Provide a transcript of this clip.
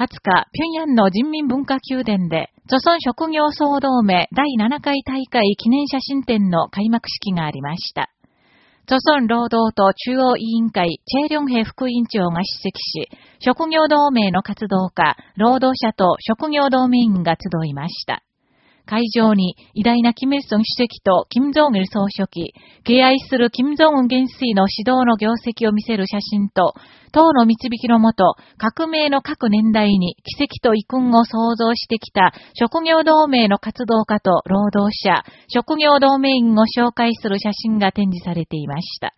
20日、平壌の人民文化宮殿で、著村職業総同盟第7回大会記念写真展の開幕式がありました。著村労働党中央委員会チェ・リョンヘ副委員長が出席し、職業同盟の活動家、労働者と職業同盟員が集いました。会場に偉大なキム・イルソン主席とキム・ジョン・イル総書記、敬愛するキム・ジョン・ウン元帥の指導の業績を見せる写真と、党の導きのもと、革命の各年代に奇跡と遺訓を創造してきた職業同盟の活動家と労働者、職業同盟員を紹介する写真が展示されていました。